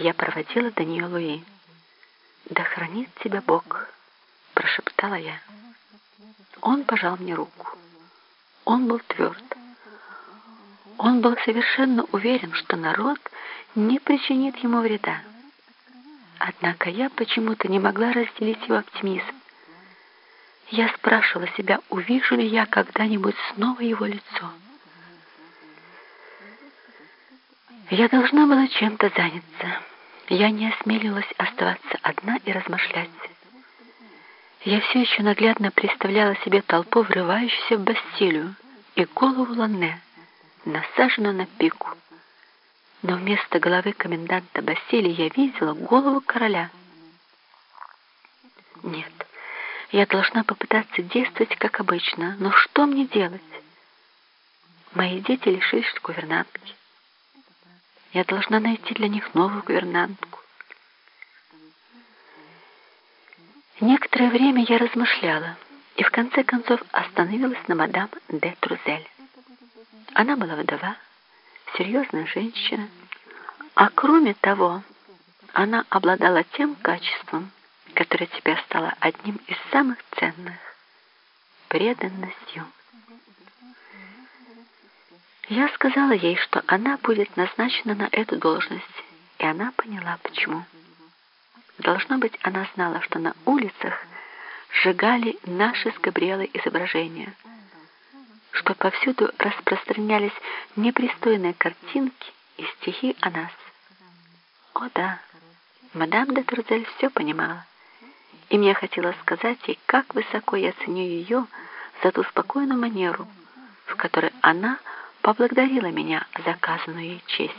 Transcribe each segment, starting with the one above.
я проводила до нее Луи. «Да хранит тебя Бог», — прошептала я. Он пожал мне руку. Он был тверд. Он был совершенно уверен, что народ не причинит ему вреда. Однако я почему-то не могла разделить его оптимизм. Я спрашивала себя, увижу ли я когда-нибудь снова его лицо. Я должна была чем-то заняться. Я не осмелилась оставаться одна и размышлять. Я все еще наглядно представляла себе толпу, врывающуюся в Бастилию, и голову Ланне, насаженную на пику. Но вместо головы коменданта Бастилии я видела голову короля. Нет, я должна попытаться действовать, как обычно, но что мне делать? Мои дети лишились гувернантки. Я должна найти для них новую гувернантку. Некоторое время я размышляла и в конце концов остановилась на мадам де Трузель. Она была вдова, серьезная женщина, а кроме того, она обладала тем качеством, которое теперь стало одним из самых ценных — преданностью. Я сказала ей, что она будет назначена на эту должность, и она поняла, почему. Должно быть, она знала, что на улицах сжигали наши с Габриэлой изображения, что повсюду распространялись непристойные картинки и стихи о нас. О да, мадам де Турзель все понимала, и мне хотелось сказать ей, как высоко я ценю ее за ту спокойную манеру, в которой она поблагодарила меня за оказанную ей честь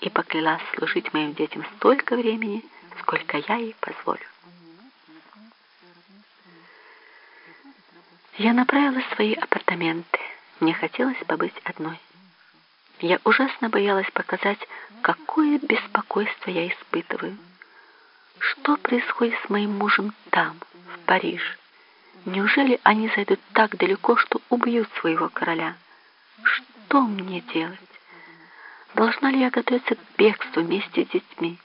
и поклялась служить моим детям столько времени, сколько я ей позволю. Я направилась в свои апартаменты. Мне хотелось побыть одной. Я ужасно боялась показать, какое беспокойство я испытываю. Что происходит с моим мужем там, в Париже? Неужели они зайдут так далеко, что убьют своего короля? Что мне делать? Должна ли я готовиться к бегству вместе с детьми?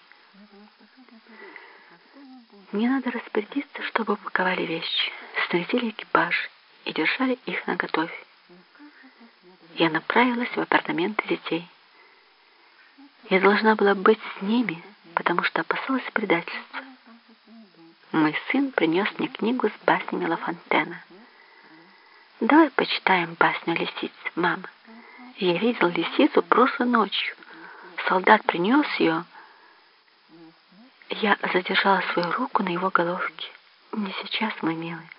Мне надо распорядиться, чтобы упаковали вещи, снарядили экипаж и держали их наготове. Я направилась в апартаменты детей. Я должна была быть с ними, потому что опасалась предательства. Мой сын принес мне книгу с баснями Ла Фонтена. «Давай почитаем басню лисиц, мама». Я видел лисицу прошлой ночью. Солдат принес ее. Я задержала свою руку на его головке. Не сейчас, мой милый.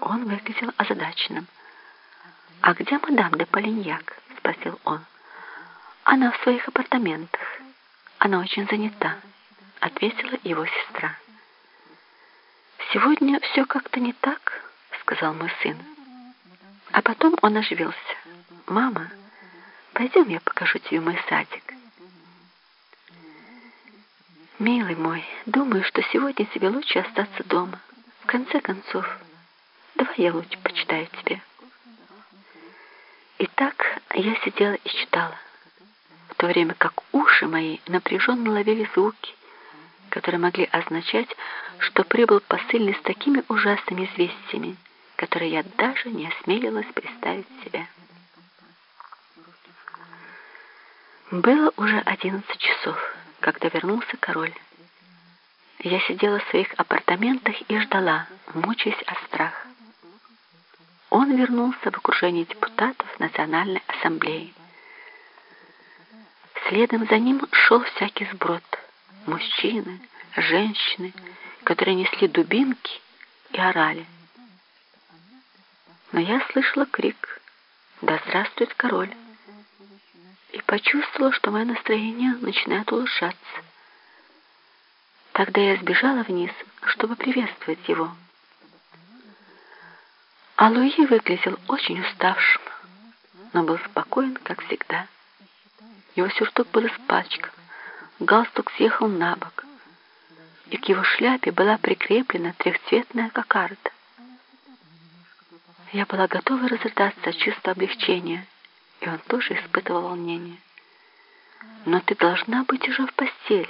Он выглядел озадаченным. «А где мадам де Полиньяк?» — спросил он. «Она в своих апартаментах. Она очень занята», — ответила его сестра. «Сегодня все как-то не так», — сказал мой сын. А потом он оживился. «Мама, пойдем я покажу тебе мой садик». «Милый мой, думаю, что сегодня тебе лучше остаться дома. В конце концов, давай я лучше почитаю тебе». Итак, я сидела и читала, в то время как уши мои напряженно ловили звуки, которые могли означать, что прибыл посыльный с такими ужасными известиями, которые я даже не осмелилась представить себе. Было уже одиннадцать часов, когда вернулся король. Я сидела в своих апартаментах и ждала, мучаясь от страха. Он вернулся в окружении депутатов Национальной ассамблеи. Следом за ним шел всякий сброд. Мужчины, женщины, которые несли дубинки и орали. Но я слышала крик «Да здравствует король!» и почувствовала, что мое настроение начинает улучшаться. Тогда я сбежала вниз, чтобы приветствовать его. А Луи выглядел очень уставшим, но был спокоен, как всегда. Его сюртук был испачкан, галстук съехал на бок, и к его шляпе была прикреплена трехцветная кокарда. Я была готова разрыдаться от чувства облегчения, и он тоже испытывал волнение. но ты должна быть уже в постели.